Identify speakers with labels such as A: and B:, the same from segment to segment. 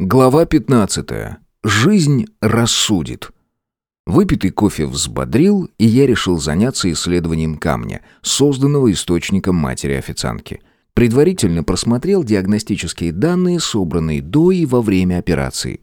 A: Глава 15. Жизнь рассудит. Выпитый кофе взбодрил, и я решил заняться исследованием камня, созданного источником матери-официантки. Предварительно просмотрел диагностические данные, собранные до и во время операции.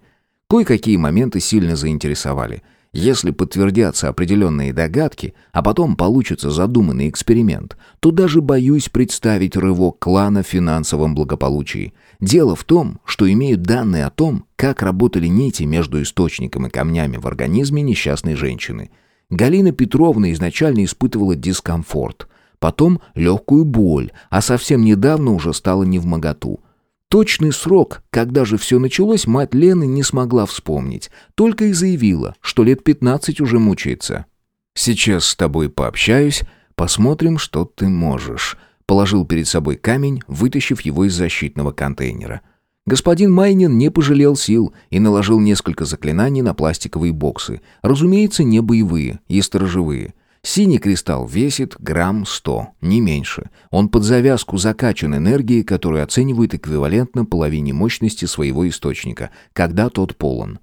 A: Кое-какие моменты сильно заинтересовали. Если подтвердятся определенные догадки, а потом получится задуманный эксперимент, то даже боюсь представить рывок клана в финансовом благополучии. Дело в том, что имеют данные о том, как работали нити между источником и камнями в организме несчастной женщины. Галина Петровна изначально испытывала дискомфорт, потом легкую боль, а совсем недавно уже стала невмоготу – Точный срок, когда же все началось, мать Лены не смогла вспомнить, только и заявила, что лет 15 уже мучается. «Сейчас с тобой пообщаюсь, посмотрим, что ты можешь», положил перед собой камень, вытащив его из защитного контейнера. Господин Майнин не пожалел сил и наложил несколько заклинаний на пластиковые боксы, разумеется, не боевые и сторожевые – Синий кристалл весит грамм сто, не меньше. Он под завязку закачан энергией, которую оценивают эквивалентно половине мощности своего источника, когда тот полон.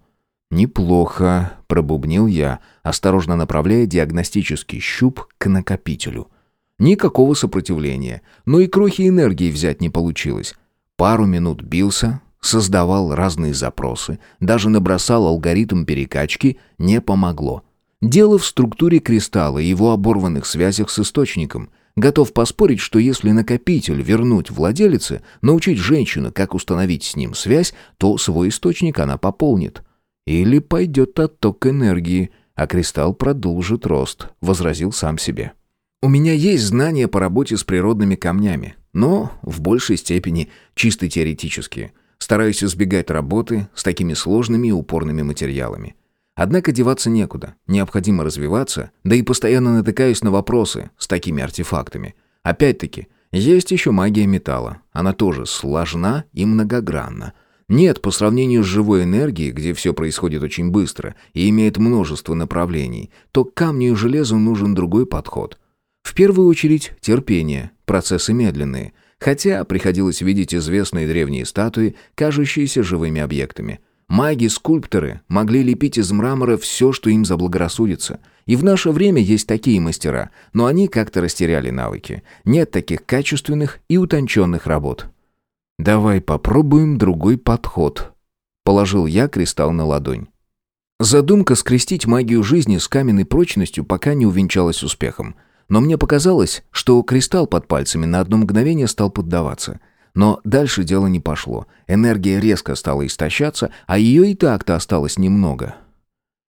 A: «Неплохо», — пробубнил я, осторожно направляя диагностический щуп к накопителю. Никакого сопротивления, но и крохи энергии взять не получилось. Пару минут бился, создавал разные запросы, даже набросал алгоритм перекачки, не помогло. Дело в структуре кристалла и его оборванных связях с источником. Готов поспорить, что если накопитель вернуть владелице, научить женщину, как установить с ним связь, то свой источник она пополнит. Или пойдет отток энергии, а кристалл продолжит рост, возразил сам себе. У меня есть знания по работе с природными камнями, но в большей степени чисто теоретические. Стараюсь избегать работы с такими сложными и упорными материалами. Однако деваться некуда, необходимо развиваться, да и постоянно натыкаюсь на вопросы с такими артефактами. Опять-таки, есть еще магия металла. Она тоже сложна и многогранна. Нет, по сравнению с живой энергией, где все происходит очень быстро и имеет множество направлений, то к камню и железу нужен другой подход. В первую очередь терпение, процессы медленные, хотя приходилось видеть известные древние статуи, кажущиеся живыми объектами – Маги-скульпторы могли лепить из мрамора все, что им заблагорассудится. И в наше время есть такие мастера, но они как-то растеряли навыки. Нет таких качественных и утонченных работ. «Давай попробуем другой подход», — положил я кристалл на ладонь. Задумка скрестить магию жизни с каменной прочностью пока не увенчалась успехом. Но мне показалось, что кристалл под пальцами на одно мгновение стал поддаваться — но дальше дело не пошло. Энергия резко стала истощаться, а ее и так-то осталось немного.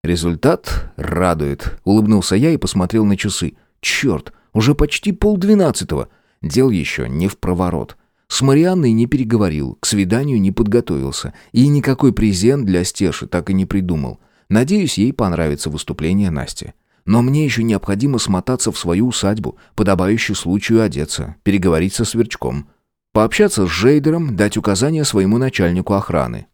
A: Результат радует. Улыбнулся я и посмотрел на часы. Черт, уже почти полдвенадцатого. Дел еще не в проворот. С Марианной не переговорил, к свиданию не подготовился. И никакой презент для Стеши так и не придумал. Надеюсь, ей понравится выступление Насти. Но мне еще необходимо смотаться в свою усадьбу, подобающую случаю одеться, переговорить со Сверчком. Пообщаться с Жейдером, дать указания своему начальнику охраны.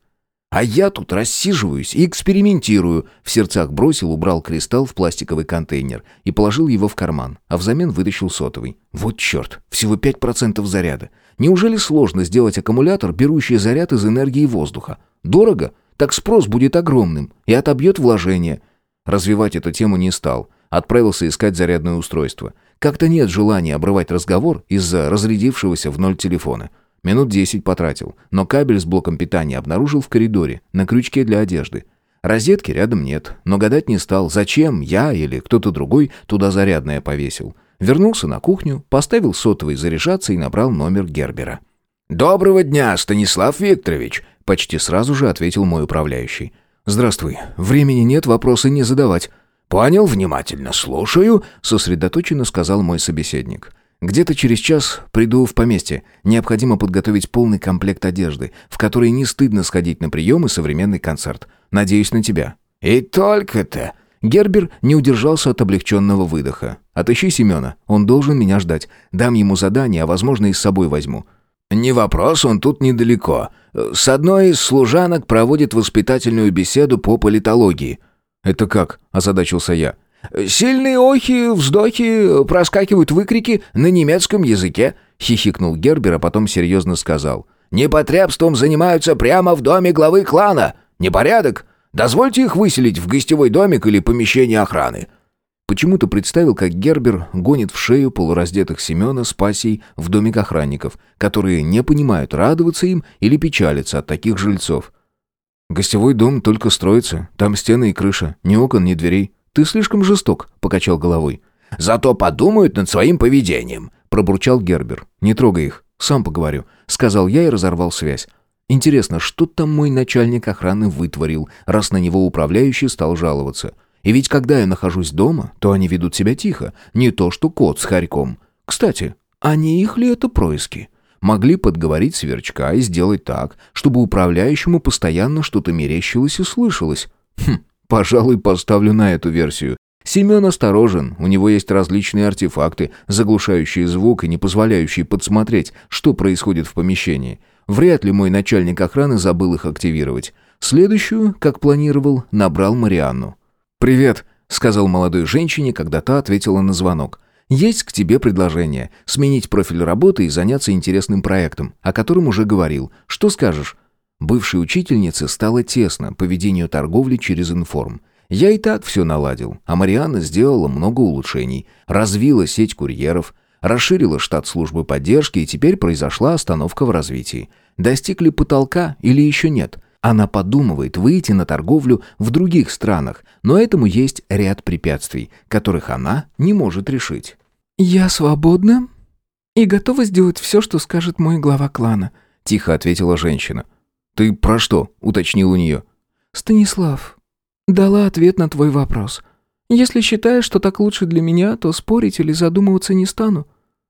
A: А я тут рассиживаюсь и экспериментирую. В сердцах бросил, убрал кристалл в пластиковый контейнер и положил его в карман, а взамен вытащил сотовый. Вот черт, всего 5% заряда. Неужели сложно сделать аккумулятор, берущий заряд из энергии воздуха? Дорого? Так спрос будет огромным и отобьет вложение. Развивать эту тему не стал. Отправился искать зарядное устройство. Как-то нет желания обрывать разговор из-за разрядившегося в ноль телефона. Минут десять потратил, но кабель с блоком питания обнаружил в коридоре, на крючке для одежды. Розетки рядом нет, но гадать не стал, зачем я или кто-то другой туда зарядное повесил. Вернулся на кухню, поставил сотовый заряжаться и набрал номер Гербера. «Доброго дня, Станислав Викторович!» — почти сразу же ответил мой управляющий. «Здравствуй. Времени нет, вопросы не задавать». «Понял, внимательно слушаю», — сосредоточенно сказал мой собеседник. «Где-то через час приду в поместье. Необходимо подготовить полный комплект одежды, в которой не стыдно сходить на прием и современный концерт. Надеюсь на тебя». «И только-то...» Гербер не удержался от облегченного выдоха. «Отыщи Семена, он должен меня ждать. Дам ему задание, а возможно и с собой возьму». «Не вопрос, он тут недалеко. С одной из служанок проводит воспитательную беседу по политологии». «Это как?» – озадачился я. «Сильные охи, вздохи, проскакивают выкрики на немецком языке», – хихикнул Гербер, а потом серьезно сказал. Непотребством занимаются прямо в доме главы клана. Непорядок? Дозвольте их выселить в гостевой домик или помещение охраны». Почему-то представил, как Гербер гонит в шею полураздетых Семена с пассией в домик охранников, которые не понимают, радоваться им или печалиться от таких жильцов. «Гостевой дом только строится, там стены и крыша, ни окон, ни дверей. Ты слишком жесток», — покачал головой.
B: «Зато подумают над своим поведением», —
A: пробурчал Гербер. «Не трогай их, сам поговорю», — сказал я и разорвал связь. Интересно, что там мой начальник охраны вытворил, раз на него управляющий стал жаловаться? И ведь когда я нахожусь дома, то они ведут себя тихо, не то что кот с хорьком. Кстати, а не их ли это происки? Могли подговорить сверчка и сделать так, чтобы управляющему постоянно что-то мерещилось и слышалось. Хм, пожалуй, поставлю на эту версию. Семен осторожен, у него есть различные артефакты, заглушающие звук и не позволяющие подсмотреть, что происходит в помещении. Вряд ли мой начальник охраны забыл их активировать. Следующую, как планировал, набрал Марианну. «Привет», — сказал молодой женщине, когда та ответила на звонок. «Есть к тебе предложение. Сменить профиль работы и заняться интересным проектом, о котором уже говорил. Что скажешь?» Бывшей учительнице стало тесно по ведению торговли через информ. Я и так все наладил, а Марианна сделала много улучшений. Развила сеть курьеров, расширила штат службы поддержки, и теперь произошла остановка в развитии. Достигли потолка или еще нет? Она подумывает выйти на торговлю в других странах, но этому есть ряд препятствий, которых она не может решить.
C: «Я свободна и готова сделать все, что скажет мой глава клана», —
A: тихо ответила женщина. «Ты про что?» — уточнил у нее.
C: «Станислав, дала ответ на твой вопрос. Если считаешь, что так лучше для меня, то спорить или задумываться не стану».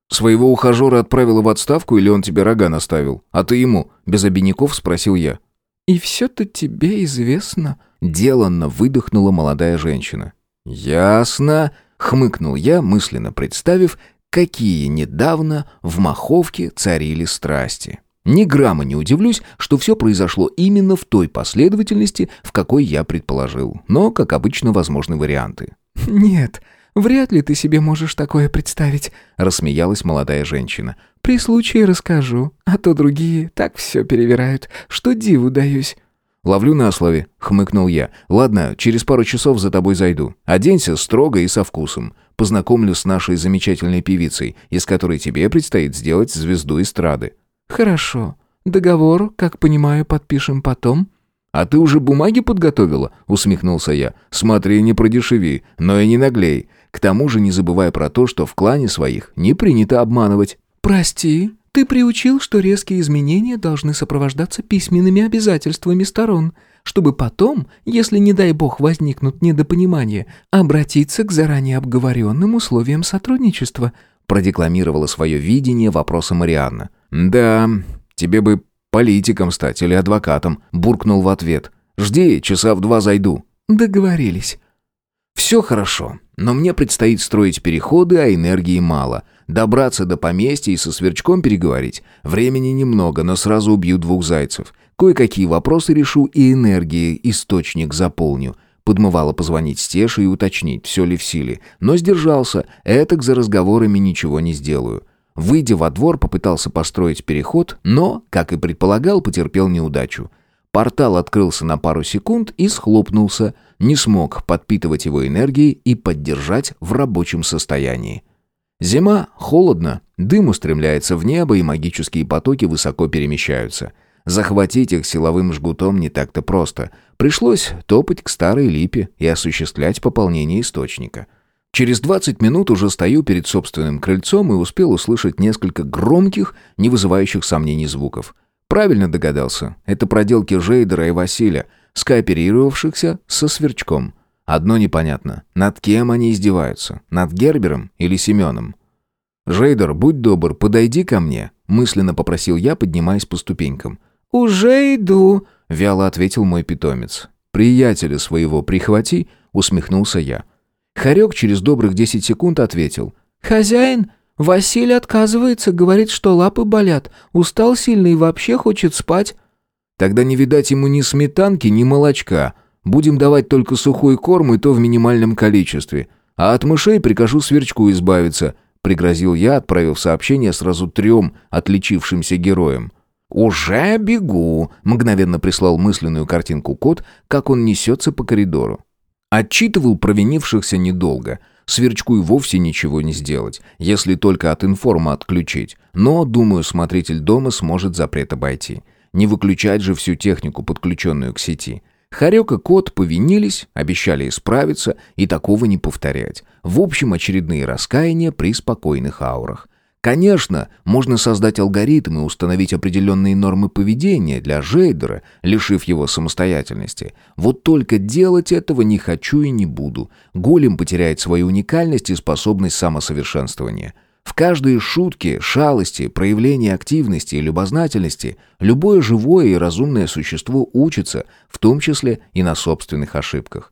A: «Своего ухажера отправила в отставку или он тебе рога наставил? А ты ему?» — без обиняков спросил я.
C: «И все-то тебе известно», —
A: деланно выдохнула молодая женщина. «Ясно», — хмыкнул я, мысленно представив, какие недавно в Маховке царили страсти. Ни грамма не удивлюсь, что все произошло именно в той последовательности, в какой я предположил. Но, как обычно, возможны варианты.
C: «Нет, вряд ли ты себе можешь такое представить», — рассмеялась молодая женщина. При случае расскажу, а то другие так все перевирают, что диву даюсь».
A: «Ловлю на слове», — хмыкнул я. «Ладно, через пару часов за тобой зайду. Оденься строго и со вкусом. Познакомлю с нашей замечательной певицей, из которой тебе предстоит сделать звезду эстрады».
C: «Хорошо. Договор, как понимаю, подпишем потом?»
A: «А ты уже бумаги подготовила?» — усмехнулся я. «Смотри, не продешеви, но и не наглей. К тому же не забывай про то, что в клане своих не принято обманывать».
C: «Прости, ты приучил, что резкие изменения должны сопровождаться письменными обязательствами сторон, чтобы потом, если, не дай бог, возникнут недопонимания, обратиться к заранее обговоренным условиям сотрудничества»,
A: продекламировала свое видение вопроса Марианна. «Да, тебе бы политиком стать или адвокатом», буркнул в ответ. «Жди, часа в два зайду».
C: «Договорились».
A: «Все хорошо, но мне предстоит строить переходы, а энергии мало». Добраться до поместья и со сверчком переговорить. Времени немного, но сразу убью двух зайцев. Кое-какие вопросы решу и энергии источник заполню. Подмывало позвонить Стеше и уточнить, все ли в силе. Но сдержался, этак за разговорами ничего не сделаю. Выйдя во двор, попытался построить переход, но, как и предполагал, потерпел неудачу. Портал открылся на пару секунд и схлопнулся. Не смог подпитывать его энергией и поддержать в рабочем состоянии. Зима, холодно, дым устремляется в небо, и магические потоки высоко перемещаются. Захватить их силовым жгутом не так-то просто. Пришлось топать к старой липе и осуществлять пополнение источника. Через 20 минут уже стою перед собственным крыльцом и успел услышать несколько громких, не вызывающих сомнений звуков. Правильно догадался. Это проделки Жейдера и Василия, скооперировавшихся со сверчком. Одно непонятно. Над кем они издеваются? Над Гербером или Семеном? «Жейдер, будь добр, подойди ко мне», — мысленно попросил я, поднимаясь по ступенькам.
C: «Уже иду», —
A: вяло ответил мой питомец. «Приятеля своего прихвати», — усмехнулся я. Харек через добрых десять секунд ответил.
C: «Хозяин, Василий отказывается, говорит, что лапы болят, устал сильно и вообще хочет спать».
A: «Тогда не видать ему ни сметанки, ни молочка», Будем давать только сухой корм и то в минимальном количестве. А от мышей прикажу сверчку избавиться», — пригрозил я, отправив сообщение сразу трем отличившимся героям. «Уже бегу!» — мгновенно прислал мысленную картинку кот, как он несется по коридору. Отчитывал провинившихся недолго. Сверчку и вовсе ничего не сделать, если только от информа отключить. Но, думаю, смотритель дома сможет запрет обойти. Не выключать же всю технику, подключенную к сети. Харек и кот повинились, обещали исправиться и такого не повторять. В общем, очередные раскаяния при спокойных аурах. Конечно, можно создать алгоритм и установить определенные нормы поведения для Жейдера, лишив его самостоятельности. Вот только делать этого не хочу и не буду. Голем потеряет свою уникальность и способность самосовершенствования. В каждой шутке, шалости, проявлении активности и любознательности любое живое и разумное существо учится, в том числе и на собственных ошибках.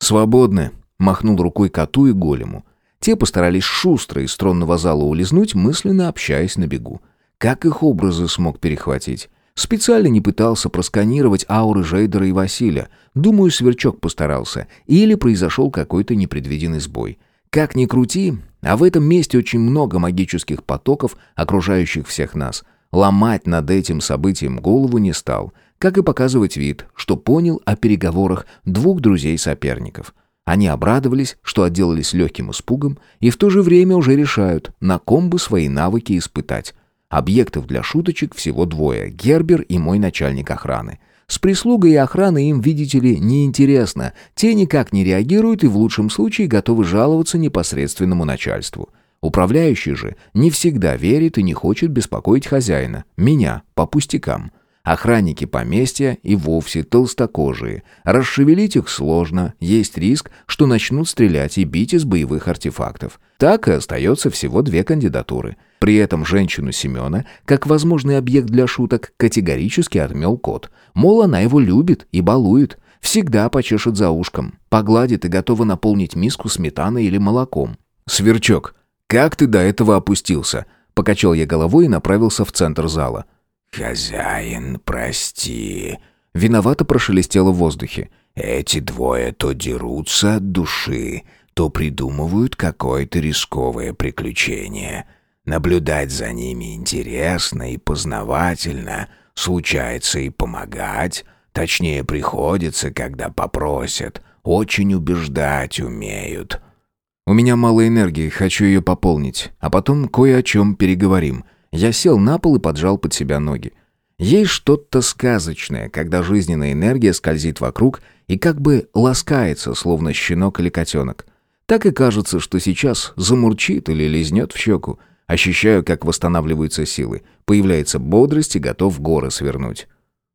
A: «Свободны», — махнул рукой коту и голему. Те постарались шустро из тронного зала улизнуть, мысленно общаясь на бегу. Как их образы смог перехватить? Специально не пытался просканировать ауры Жейдера и Василия. Думаю, Сверчок постарался. Или произошел какой-то непредвиденный сбой. Как ни крути, а в этом месте очень много магических потоков, окружающих всех нас. Ломать над этим событием голову не стал, как и показывать вид, что понял о переговорах двух друзей-соперников. Они обрадовались, что отделались легким испугом, и в то же время уже решают, на ком бы свои навыки испытать. Объектов для шуточек всего двое – Гербер и мой начальник охраны. С прислугой и охраной им, видите ли, неинтересно. Те никак не реагируют и в лучшем случае готовы жаловаться непосредственному начальству. Управляющий же не всегда верит и не хочет беспокоить хозяина, меня, по пустякам – Охранники поместья и вовсе толстокожие. Расшевелить их сложно, есть риск, что начнут стрелять и бить из боевых артефактов. Так и остается всего две кандидатуры. При этом женщину Семена, как возможный объект для шуток, категорически отмел кот. Мол, она его любит и балует. Всегда почешет за ушком, погладит и готова наполнить миску сметаной или молоком. «Сверчок, как ты до этого опустился?» Покачал я головой и направился в центр зала.
B: «Хозяин, прости».
A: Виновато прошелестело в воздухе.
B: «Эти двое то дерутся от души, то придумывают какое-то рисковое приключение. Наблюдать за ними интересно и познавательно, случается и помогать, точнее приходится, когда попросят, очень убеждать умеют».
A: «У меня мало энергии, хочу ее пополнить, а потом кое о чем переговорим». Я сел на пол и поджал под себя ноги. Есть что-то сказочное, когда жизненная энергия скользит вокруг и как бы ласкается, словно щенок или котенок. Так и кажется, что сейчас замурчит или лизнет в щеку. Ощущаю, как восстанавливаются силы. Появляется бодрость и готов горы свернуть.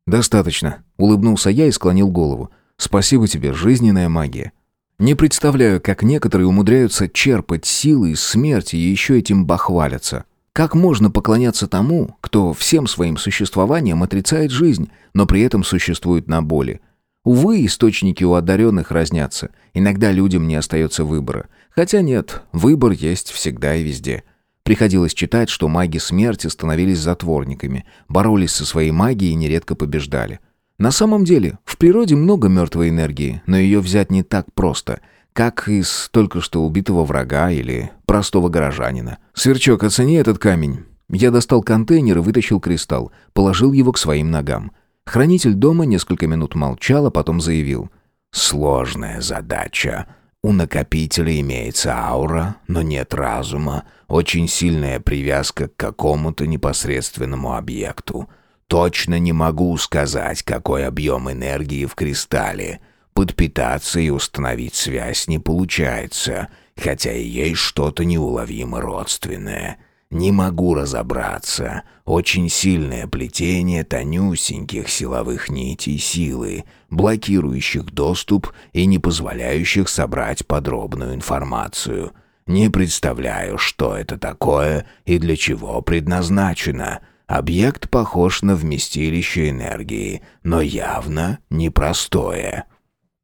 A: «Достаточно», — улыбнулся я и склонил голову. «Спасибо тебе, жизненная магия». Не представляю, как некоторые умудряются черпать силы из смерти и еще этим бахвалятся. Как можно поклоняться тому, кто всем своим существованием отрицает жизнь, но при этом существует на боли? Увы, источники у одаренных разнятся. Иногда людям не остается выбора. Хотя нет, выбор есть всегда и везде. Приходилось читать, что маги смерти становились затворниками, боролись со своей магией и нередко побеждали. На самом деле, в природе много мертвой энергии, но ее взять не так просто – как из только что убитого врага или простого горожанина. «Сверчок, оцени этот камень». Я достал контейнер и вытащил кристалл, положил его к своим ногам. Хранитель дома несколько минут молчал, а потом заявил.
B: «Сложная задача. У накопителя имеется аура, но нет разума, очень сильная привязка к какому-то непосредственному объекту. Точно не могу сказать, какой объем энергии в кристалле. Подпитаться и установить связь не получается, хотя и есть что-то неуловимо родственное. Не могу разобраться. Очень сильное плетение тонюсеньких силовых нитей силы, блокирующих доступ и не позволяющих собрать подробную информацию. Не представляю, что это такое и для чего предназначено. Объект похож на вместилище энергии, но явно непростое.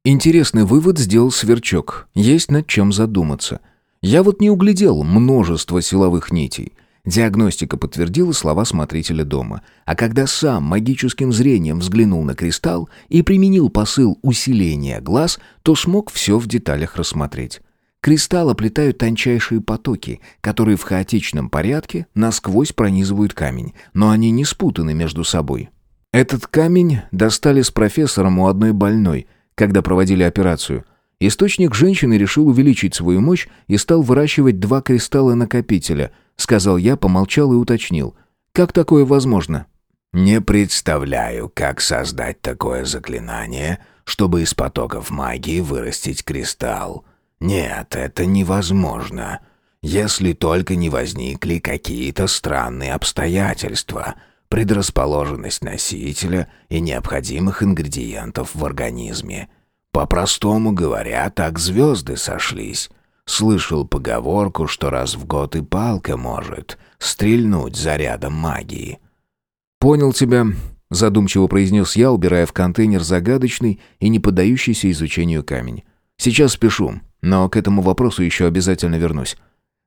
A: Интересный вывод сделал Сверчок. Есть над чем задуматься. Я вот не углядел множество силовых нитей. Диагностика подтвердила слова смотрителя дома. А когда сам магическим зрением взглянул на кристалл и применил посыл усиления глаз, то смог все в деталях рассмотреть. Кристалл оплетают тончайшие потоки, которые в хаотичном порядке насквозь пронизывают камень, но они не спутаны между собой. Этот камень достали с профессором у одной больной, когда проводили операцию. Источник женщины решил увеличить свою мощь и стал выращивать два кристалла-накопителя, сказал я, помолчал и уточнил. Как такое возможно?
B: Не представляю, как создать такое заклинание, чтобы из потоков магии вырастить кристалл. Нет, это невозможно. Если только не возникли какие-то странные обстоятельства, предрасположенность носителя и необходимых ингредиентов в организме. По-простому говоря, так звезды сошлись. Слышал поговорку, что раз в год и палка может стрельнуть зарядом магии.
A: «Понял тебя», — задумчиво произнес я, убирая в контейнер загадочный и не поддающийся изучению камень. «Сейчас спешу. Но к этому вопросу еще обязательно вернусь.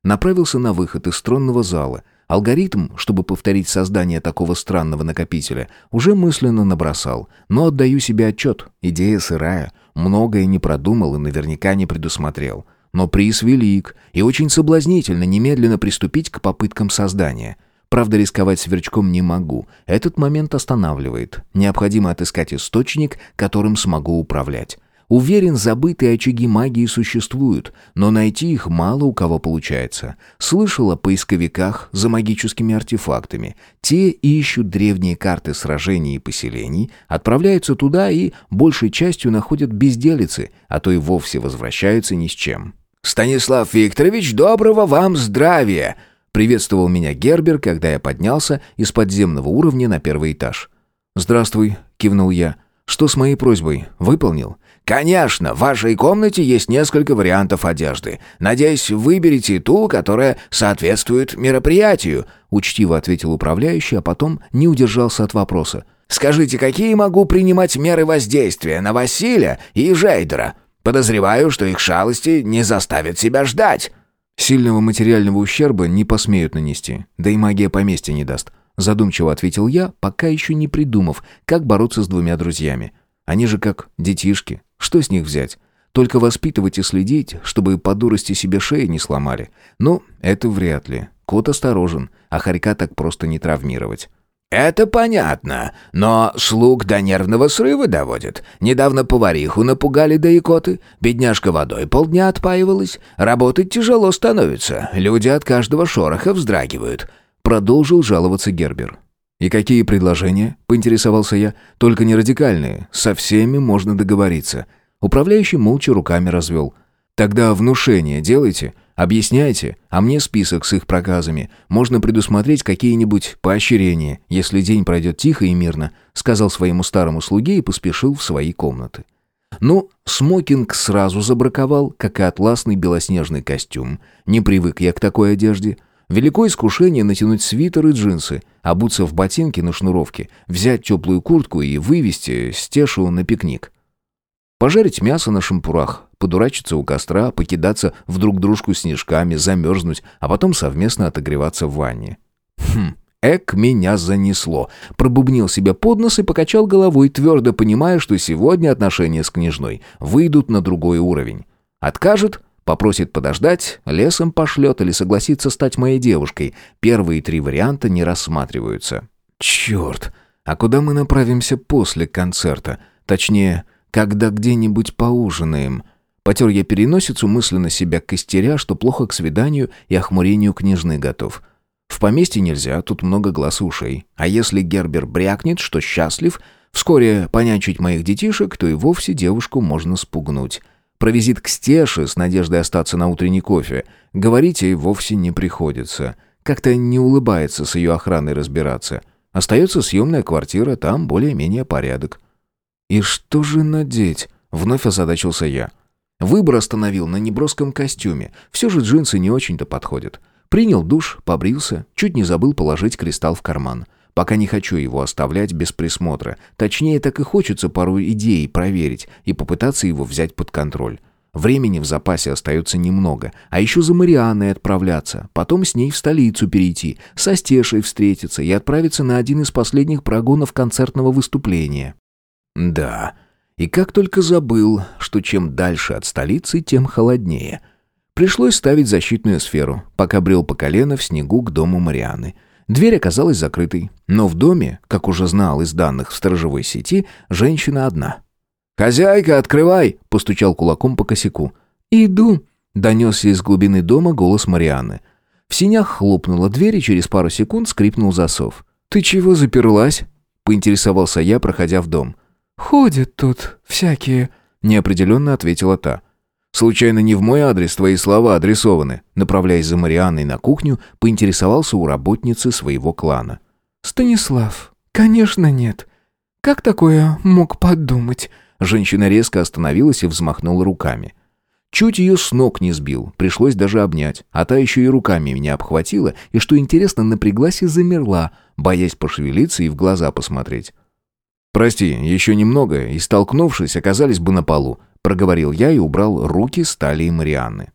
A: Направился на выход из тронного зала. Алгоритм, чтобы повторить создание такого странного накопителя, уже мысленно набросал. Но отдаю себе отчет. Идея сырая. Многое не продумал и наверняка не предусмотрел. Но приз велик, и очень соблазнительно немедленно приступить к попыткам создания. Правда, рисковать сверчком не могу. Этот момент останавливает. Необходимо отыскать источник, которым смогу управлять. Уверен, забытые очаги магии существуют, но найти их мало у кого получается. Слышал о поисковиках за магическими артефактами. Те ищут древние карты сражений и поселений, отправляются туда и большей частью находят безделицы, а то и вовсе возвращаются ни с чем.
B: «Станислав Викторович, доброго вам здравия!»
A: Приветствовал меня Гербер, когда я поднялся из подземного уровня на первый этаж. «Здравствуй», — кивнул я. «Что с моей просьбой? Выполнил?»
B: «Конечно, в вашей комнате есть несколько вариантов одежды. Надеюсь, выберете ту, которая соответствует мероприятию»,
A: учтиво ответил управляющий, а потом не удержался от вопроса.
B: «Скажите, какие могу принимать меры воздействия на Василия и Жейдера? Подозреваю, что их шалости не заставят себя ждать».
A: «Сильного материального ущерба не посмеют нанести, да и магия поместья не даст», задумчиво ответил я, пока еще не придумав, как бороться с двумя друзьями. Они же как детишки, что с них взять? Только воспитывать и следить, чтобы по дурости себе шеи не сломали. Ну, это вряд ли. Кот осторожен, а хорька так просто не травмировать.
B: «Это понятно, но слуг до нервного срыва доводят. Недавно повариху напугали да икоты, бедняжка водой полдня отпаивалась. Работать тяжело становится, люди от каждого шороха вздрагивают».
A: Продолжил жаловаться Гербер. «И какие предложения?» — поинтересовался я. «Только не радикальные. Со всеми можно договориться». Управляющий молча руками развел. «Тогда внушение делайте, объясняйте, а мне список с их проказами. Можно предусмотреть какие-нибудь поощрения, если день пройдет тихо и мирно», сказал своему старому слуге и поспешил в свои комнаты. Ну, смокинг сразу забраковал, как и атласный белоснежный костюм. Не привык я к такой одежде. Великое искушение натянуть свитер и джинсы, обуться в ботинки на шнуровке, взять теплую куртку и вывести стешу на пикник. Пожарить мясо на шампурах, подурачиться у костра, покидаться в друг дружку снежками, замерзнуть, а потом совместно отогреваться в ванне. Хм, эк, меня занесло. Пробубнил себя под нос и покачал головой, твердо понимая, что сегодня отношения с княжной выйдут на другой уровень. Откажет Попросит подождать, лесом пошлет или согласится стать моей девушкой. Первые три варианта не рассматриваются. Черт, а куда мы направимся после концерта? Точнее, когда где-нибудь поужинаем. Потер я переносицу, мысленно себя костеря, что плохо к свиданию и охмурению княжны готов. В поместье нельзя, тут много глаз ушей. А если Гербер брякнет, что счастлив, вскоре понянчить моих детишек, то и вовсе девушку можно спугнуть. Про визит к Стеше с надеждой остаться на утренний кофе говорить ей вовсе не приходится. Как-то не улыбается с ее охраной разбираться. Остается съемная квартира, там более-менее порядок. «И что же надеть?» — вновь озадачился я. Выбор остановил на неброском костюме. Все же джинсы не очень-то подходят. Принял душ, побрился, чуть не забыл положить кристалл в карман. Пока не хочу его оставлять без присмотра. Точнее, так и хочется пару идей проверить и попытаться его взять под контроль. Времени в запасе остается немного. А еще за Марианной отправляться, потом с ней в столицу перейти, со Стешей встретиться и отправиться на один из последних прогонов концертного выступления. Да, и как только забыл, что чем дальше от столицы, тем холоднее. Пришлось ставить защитную сферу, пока брел по колено в снегу к дому Марианы. Дверь оказалась закрытой, но в доме, как уже знал из данных в сторожевой сети, женщина одна. «Хозяйка, открывай!» — постучал кулаком по косяку.
C: «Иду!»
A: — донесся из глубины дома голос Марианы. В синях хлопнула дверь, и через пару секунд скрипнул засов. «Ты чего заперлась?» — поинтересовался я, проходя в дом.
C: «Ходят тут всякие», —
A: неопределенно ответила та. Случайно не в мой адрес твои слова адресованы. Направляясь за Марианной на кухню, поинтересовался у работницы своего клана.
C: Станислав, конечно, нет. Как такое мог подумать?
A: Женщина резко остановилась и взмахнула руками. Чуть ее с ног не сбил, пришлось даже обнять, а та еще и руками меня обхватила, и, что интересно, напряглась и замерла, боясь пошевелиться и в глаза посмотреть. «Прости, еще немного, и, столкнувшись, оказались бы на полу проговорил я и убрал руки с талии Марианны.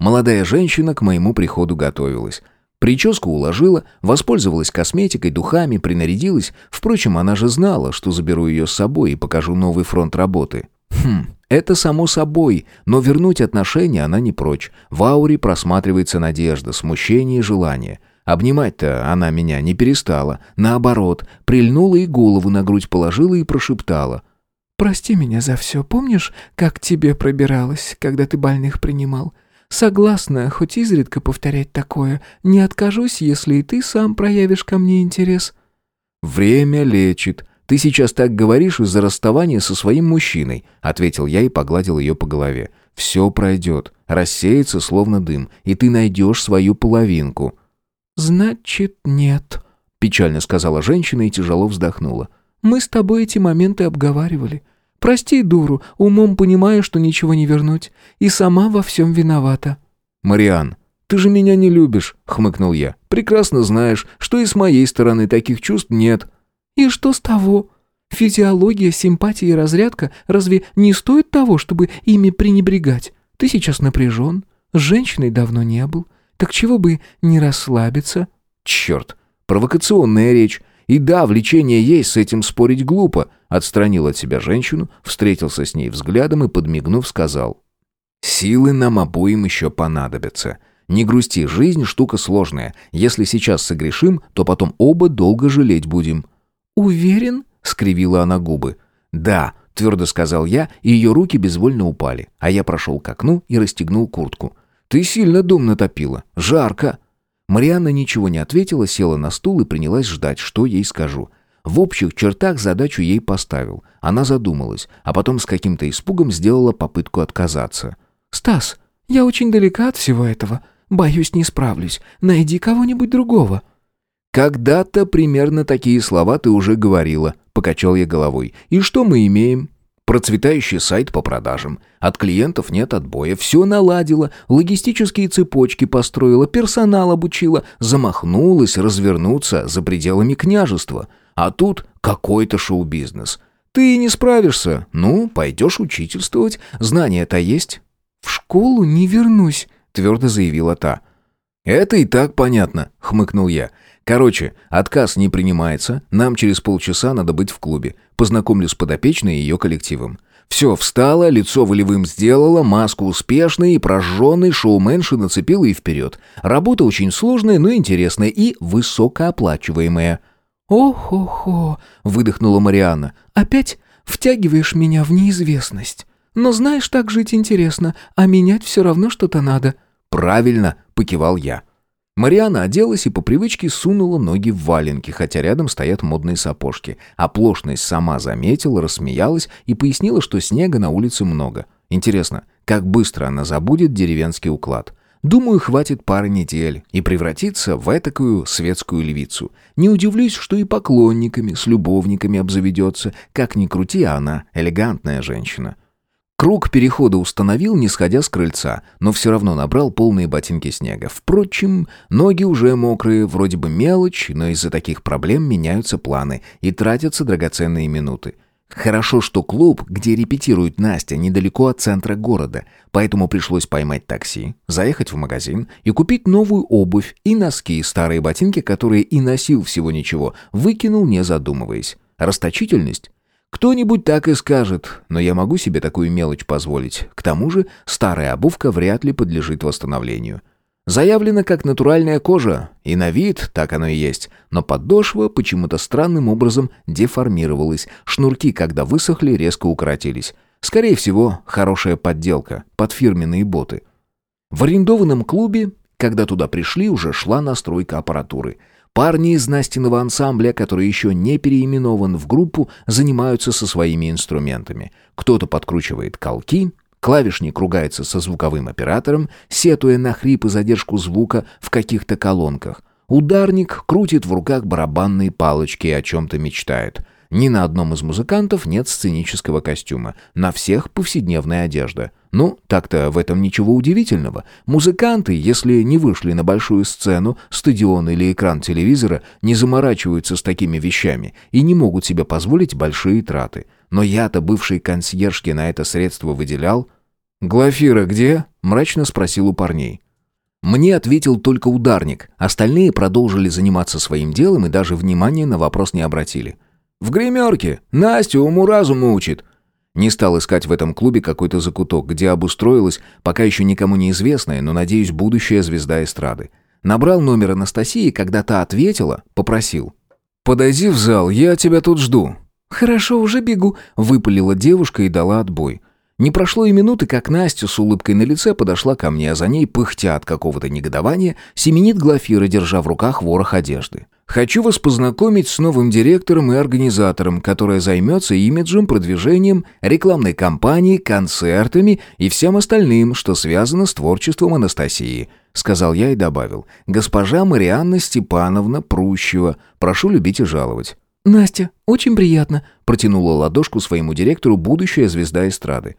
A: Молодая женщина к моему приходу готовилась. Прическу уложила, воспользовалась косметикой, духами, принарядилась. Впрочем, она же знала, что заберу ее с собой и покажу новый фронт работы. Хм, это само собой, но вернуть отношения она не прочь. В ауре просматривается надежда, смущение и желание. Обнимать-то она меня не перестала. Наоборот, прильнула и голову на грудь положила и прошептала.
C: Прости меня за все. Помнишь, как тебе пробиралась, когда ты больных принимал? Согласна, хоть изредка повторять такое. Не откажусь, если и ты сам проявишь ко мне интерес».
A: «Время лечит. Ты сейчас так говоришь из-за расставания со своим мужчиной», ответил я и погладил ее по голове. «Все пройдет, рассеется словно дым, и ты найдешь свою половинку».
C: «Значит, нет», печально сказала женщина и тяжело вздохнула. «Мы с тобой эти моменты обговаривали. Прости, дуру, умом понимаю, что ничего не вернуть. И сама во всем виновата».
A: «Мариан, ты же меня не любишь», — хмыкнул я. «Прекрасно знаешь, что и с моей стороны таких чувств нет».
C: «И что с того? Физиология, симпатия и разрядка разве не стоят того, чтобы ими пренебрегать? Ты сейчас напряжен, с женщиной давно не был. Так чего бы не расслабиться?»
A: «Черт, провокационная речь. И да, влечение есть, с этим спорить глупо. Отстранил от себя женщину, встретился с ней взглядом и, подмигнув, сказал. «Силы нам обоим еще понадобятся. Не грусти, жизнь штука сложная. Если сейчас согрешим, то потом оба долго жалеть будем».
C: «Уверен?»
A: — скривила она губы. «Да», — твердо сказал я, и ее руки безвольно упали, а я прошел к окну и расстегнул куртку. «Ты сильно дом натопила. Жарко». Марианна ничего не ответила, села на стул и принялась ждать, что ей скажу. В общих чертах задачу ей поставил. Она задумалась, а потом с каким-то испугом сделала попытку отказаться.
C: «Стас, я очень далека от всего этого. Боюсь, не справлюсь. Найди кого-нибудь другого».
A: «Когда-то примерно такие слова ты уже говорила», — покачал я головой. «И что мы имеем?» Процветающий сайт по продажам. От клиентов нет отбоя. Все наладила, логистические цепочки построила, персонал обучила, замахнулась развернуться за пределами княжества. А тут какой-то шоу-бизнес. Ты не справишься. Ну, пойдешь учительствовать. Знания-то есть.
C: В школу не вернусь, твердо заявила та.
A: Это и так понятно, хмыкнул я. Короче, отказ не принимается, нам через полчаса надо быть в клубе. Познакомлю с подопечной и ее коллективом. Все, встала, лицо волевым сделала, маску успешной и прожженной шоуменши нацепила и вперед. Работа очень сложная, но интересная и высокооплачиваемая.
C: «Ох-охо!» — выдохнула Марианна. «Опять втягиваешь меня в неизвестность. Но знаешь, так жить интересно, а менять все равно что-то надо».
A: «Правильно!» — покивал я. Мариана оделась и по привычке сунула ноги в валенки, хотя рядом стоят модные сапожки. Оплошность сама заметила, рассмеялась и пояснила, что снега на улице много. Интересно, как быстро она забудет деревенский уклад. Думаю, хватит пары недель и превратится в этакую светскую львицу. Не удивлюсь, что и поклонниками, с любовниками обзаведется. Как ни крути, она элегантная женщина. Круг перехода установил, не сходя с крыльца, но все равно набрал полные ботинки снега. Впрочем, ноги уже мокрые, вроде бы мелочь, но из-за таких проблем меняются планы и тратятся драгоценные минуты. Хорошо, что клуб, где репетирует Настя, недалеко от центра города, поэтому пришлось поймать такси, заехать в магазин и купить новую обувь и носки, старые ботинки, которые и носил всего ничего, выкинул, не задумываясь. Расточительность? Кто-нибудь так и скажет, но я могу себе такую мелочь позволить. К тому же старая обувка вряд ли подлежит восстановлению. Заявлено как натуральная кожа, и на вид так оно и есть, но подошва почему-то странным образом деформировалась, шнурки, когда высохли, резко укоротились. Скорее всего, хорошая подделка, под фирменные боты. В арендованном клубе, когда туда пришли, уже шла настройка аппаратуры – Парни из Настиного ансамбля, который еще не переименован в группу, занимаются со своими инструментами. Кто-то подкручивает колки, клавишник ругается со звуковым оператором, сетуя на хрип и задержку звука в каких-то колонках. Ударник крутит в руках барабанные палочки и о чем-то мечтает. Ни на одном из музыкантов нет сценического костюма, на всех повседневная одежда. Ну, так-то в этом ничего удивительного. Музыканты, если не вышли на большую сцену, стадион или экран телевизора, не заморачиваются с такими вещами и не могут себе позволить большие траты. Но я-то бывший консьержке на это средство выделял. «Глафира где?» – мрачно спросил у парней. Мне ответил только ударник, остальные продолжили заниматься своим делом и даже внимания на вопрос не обратили. В гримерке. Настю уму-разуму учит». Не стал искать в этом клубе какой-то закуток, где обустроилась, пока еще никому неизвестная, но, надеюсь, будущая звезда эстрады. Набрал номер Анастасии, когда та ответила, попросил. «Подойди в зал, я тебя тут жду».
C: «Хорошо, уже бегу», — выпалила девушка и дала отбой.
A: Не прошло и минуты, как Настя с улыбкой на лице подошла ко мне, а за ней, пыхтя от какого-то негодования, семенит Глафира, держа в руках ворох одежды. Хочу вас познакомить с новым директором и организатором, которая займется имиджем, продвижением, рекламной кампанией, концертами и всем остальным, что связано с творчеством Анастасии», — сказал я и добавил. «Госпожа Марианна Степановна Прущева. Прошу любить и жаловать».
C: «Настя, очень приятно», —
A: протянула ладошку своему директору будущая звезда эстрады.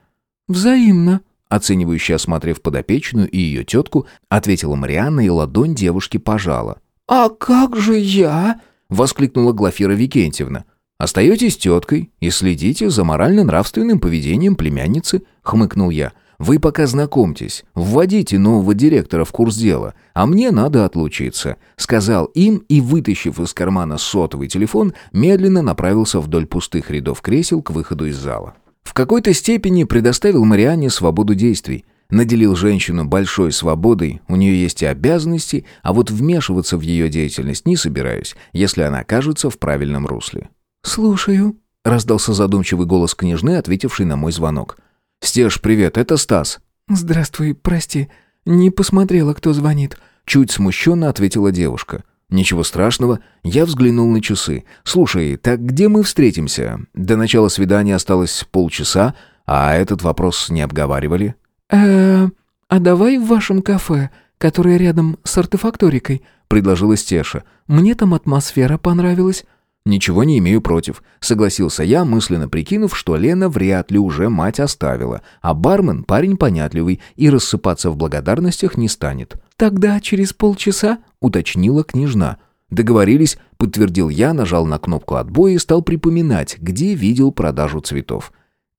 C: «Взаимно»,
A: оценивающе осмотрев подопечную и ее тетку, ответила Марианна и ладонь девушки пожала.
C: «А как же я?»
A: — воскликнула Глафира Викентьевна. «Остаетесь теткой и следите за морально-нравственным поведением племянницы», — хмыкнул я. «Вы пока знакомьтесь, вводите нового директора в курс дела, а мне надо отлучиться», — сказал им и, вытащив из кармана сотовый телефон, медленно направился вдоль пустых рядов кресел к выходу из зала. В какой-то степени предоставил Марианне свободу действий наделил женщину большой свободой, у нее есть и обязанности, а вот вмешиваться в ее деятельность не собираюсь, если она окажется в правильном русле.
C: «Слушаю», — раздался задумчивый голос княжны, ответивший на мой звонок.
A: «Стеж, привет, это Стас».
C: «Здравствуй, прости, не посмотрела, кто звонит», —
A: чуть смущенно ответила девушка. «Ничего страшного». Я взглянул на часы. «Слушай, так где мы встретимся? До начала свидания осталось полчаса, а этот вопрос не обговаривали»
C: э а давай в вашем кафе, которое рядом с артефакторикой», — предложила Стеша. «Мне там атмосфера понравилась».
A: «Ничего не имею против», — согласился я, мысленно прикинув, что Лена вряд ли уже мать оставила, а бармен парень понятливый и рассыпаться в благодарностях не станет.
C: «Тогда через полчаса», — уточнила княжна.
A: «Договорились», — подтвердил я, нажал на кнопку отбоя и стал припоминать, где видел продажу цветов.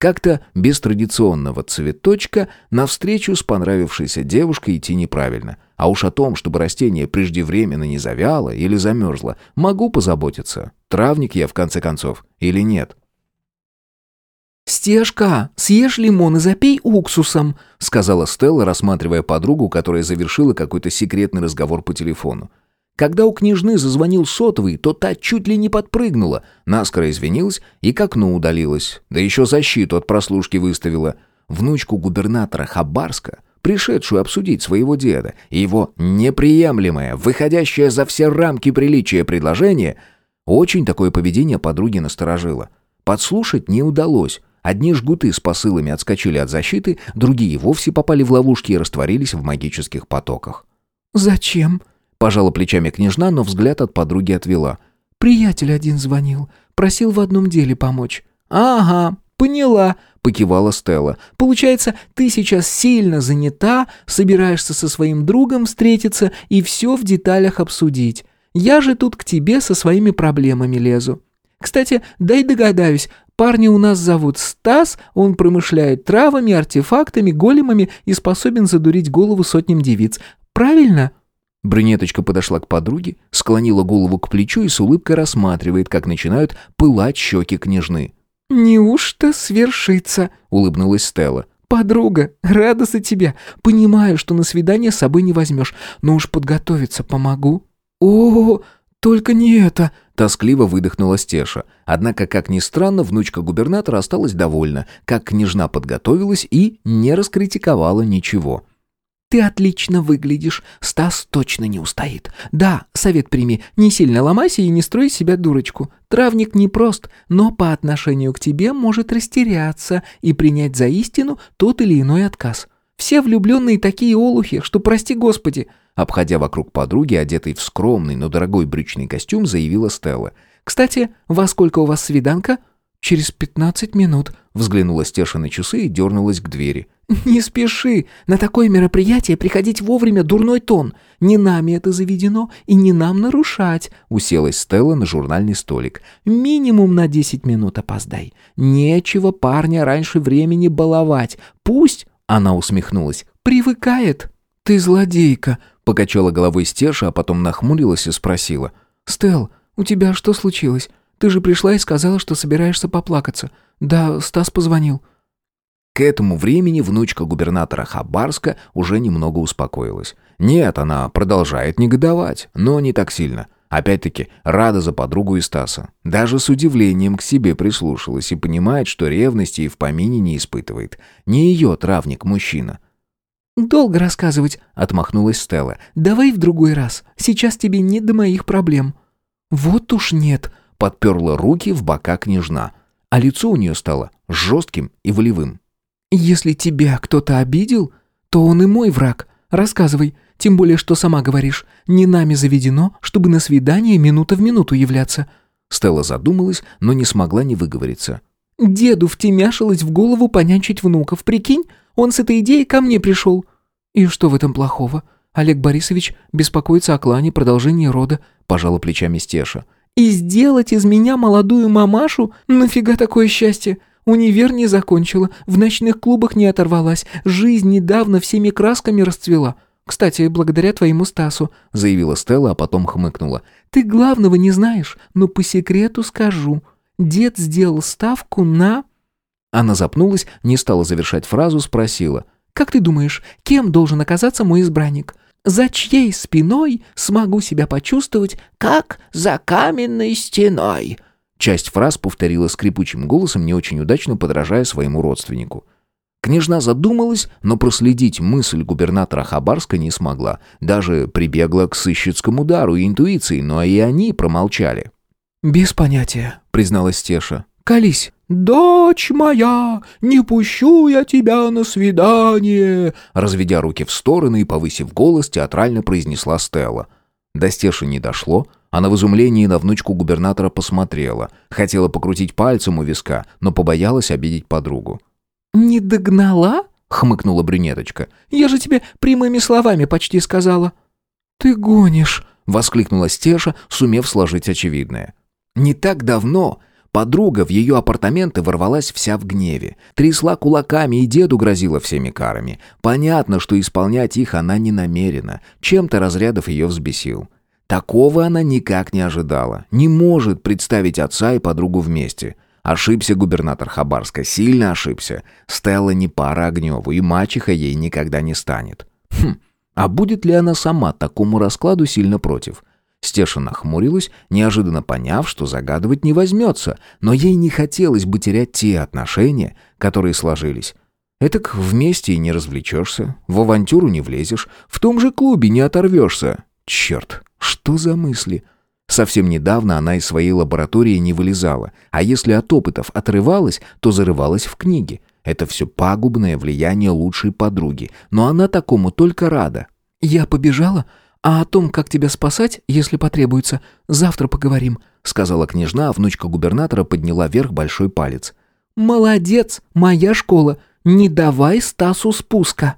A: Как-то без традиционного цветочка навстречу с понравившейся девушкой идти неправильно. А уж о том, чтобы растение преждевременно не завяло или замерзло, могу позаботиться. Травник я, в конце концов, или нет.
C: «Стежка, съешь лимон и запей уксусом», — сказала Стелла, рассматривая подругу, которая завершила какой-то секретный разговор по телефону. Когда у княжны зазвонил сотовый, то та чуть ли не подпрыгнула, наскоро извинилась и к окну удалилась, да еще защиту от прослушки выставила. Внучку губернатора Хабарска, пришедшую обсудить своего деда, и его неприемлемое, выходящее за все рамки приличия предложение, очень такое поведение подруги насторожило. Подслушать не удалось. Одни жгуты с посылами отскочили от защиты, другие вовсе попали в ловушки и растворились в магических потоках. «Зачем?»
A: Пожала плечами княжна, но взгляд от подруги отвела.
C: «Приятель один звонил. Просил в одном деле помочь».
A: «Ага, поняла», — покивала Стелла.
C: «Получается, ты сейчас сильно занята, собираешься со своим другом встретиться и все в деталях обсудить. Я же тут к тебе со своими проблемами лезу. Кстати, дай догадаюсь, парня у нас зовут Стас, он промышляет травами, артефактами, големами и способен задурить голову сотням девиц. Правильно?»
A: Брюнеточка подошла к подруге, склонила голову к плечу и с улыбкой рассматривает, как начинают пылать щеки княжны.
C: «Неужто свершится?» — улыбнулась Стелла. «Подруга, рада за тебя. Понимаю, что на свидание с собой не возьмешь, но уж подготовиться помогу». «О, только не это!» — тоскливо выдохнула Стеша. Однако, как ни странно, внучка губернатора осталась довольна, как княжна подготовилась и не раскритиковала ничего. «Ты отлично выглядишь. Стас точно не устоит. Да, совет прими, не сильно ломайся и не строй себя дурочку. Травник непрост, но по отношению к тебе может растеряться и принять за истину тот или иной отказ. Все влюбленные такие олухи, что прости господи». Обходя вокруг подруги, одетой в скромный, но дорогой брючный костюм, заявила Стелла. «Кстати, во сколько у вас свиданка?» «Через пятнадцать минут», — взглянула Стеша на часы и дернулась к двери. «Не спеши! На такое мероприятие приходить вовремя дурной тон. Не нами это заведено, и не нам нарушать», — уселась Стелла на журнальный столик. «Минимум на десять минут опоздай. Нечего парня раньше времени баловать. Пусть...» — она усмехнулась. «Привыкает». «Ты злодейка», — покачала головой Стеша, а потом нахмурилась и спросила. «Стелл, у тебя что случилось? Ты же пришла и сказала, что собираешься поплакаться. Да, Стас позвонил».
A: К этому времени внучка губернатора Хабарска уже немного успокоилась. Нет, она продолжает негодовать, но не так сильно. Опять-таки, рада за подругу и Стаса. Даже с удивлением к себе прислушалась и понимает, что ревности и в помине не испытывает. Не ее травник мужчина.
C: «Долго рассказывать», — отмахнулась Стелла. «Давай в другой раз. Сейчас тебе не до моих проблем». «Вот уж нет», — подперла руки в бока княжна. А лицо у нее стало жестким и волевым. «Если тебя кто-то обидел, то он и мой враг. Рассказывай, тем более, что сама говоришь, не нами заведено, чтобы на свидание минута в минуту являться».
A: Стелла задумалась, но не смогла не выговориться.
C: «Деду втемяшилось в голову понянчить внуков, прикинь? Он с этой идеей ко мне пришел». «И что в этом плохого? Олег Борисович беспокоится о клане продолжении рода», – пожала плечами Стеша. «И сделать из меня молодую мамашу? Нафига такое счастье? Универ не закончила, в ночных клубах не оторвалась, жизнь недавно всеми красками расцвела. Кстати, благодаря твоему Стасу», — заявила Стелла, а потом хмыкнула. «Ты главного не знаешь, но по секрету скажу. Дед сделал ставку на...»
A: Она запнулась, не стала завершать фразу, спросила.
C: «Как ты думаешь, кем должен оказаться мой избранник? За чьей спиной смогу себя почувствовать, как за каменной стеной?»
A: Часть фраз повторила скрипучим голосом, не очень удачно подражая своему родственнику. Княжна задумалась, но проследить мысль губернатора Хабарска не смогла. Даже прибегла к сыщицкому дару и интуиции, но и они промолчали.
C: «Без понятия», — призналась Теша. «Колись». «Дочь моя, не пущу я тебя на свидание!»
A: Разведя руки в стороны и повысив голос, театрально произнесла Стелла. До Стеши не дошло, она в изумлении на внучку губернатора посмотрела. Хотела покрутить пальцем у виска, но побоялась обидеть подругу.
C: «Не догнала?» — хмыкнула брюнеточка. «Я же тебе прямыми словами почти сказала». «Ты гонишь!» — воскликнула Стеша, сумев сложить очевидное.
A: «Не так давно...» Подруга в ее апартаменты ворвалась вся в гневе. Трясла кулаками и деду грозила всеми карами. Понятно, что исполнять их она не намерена. Чем-то разрядов ее взбесил. Такого она никак не ожидала. Не может представить отца и подругу вместе. Ошибся губернатор Хабарска, сильно ошибся. Стелла не пара Огневу, и мачеха ей никогда не станет. Хм, а будет ли она сама такому раскладу сильно против? Стеша нахмурилась, неожиданно поняв, что загадывать не возьмется, но ей не хотелось бы терять те отношения, которые сложились. Этак вместе и не развлечешься, в авантюру не влезешь, в том же клубе не оторвешься. Черт, что за мысли? Совсем недавно она из своей лаборатории не вылезала, а если от опытов отрывалась, то зарывалась в книги. Это все пагубное влияние лучшей подруги, но она такому только рада.
C: «Я побежала, а о том, как тебя спасать, если потребуется, завтра поговорим», сказала княжна, а внучка губернатора подняла вверх большой палец. «Молодец, моя школа, не давай Стасу спуска».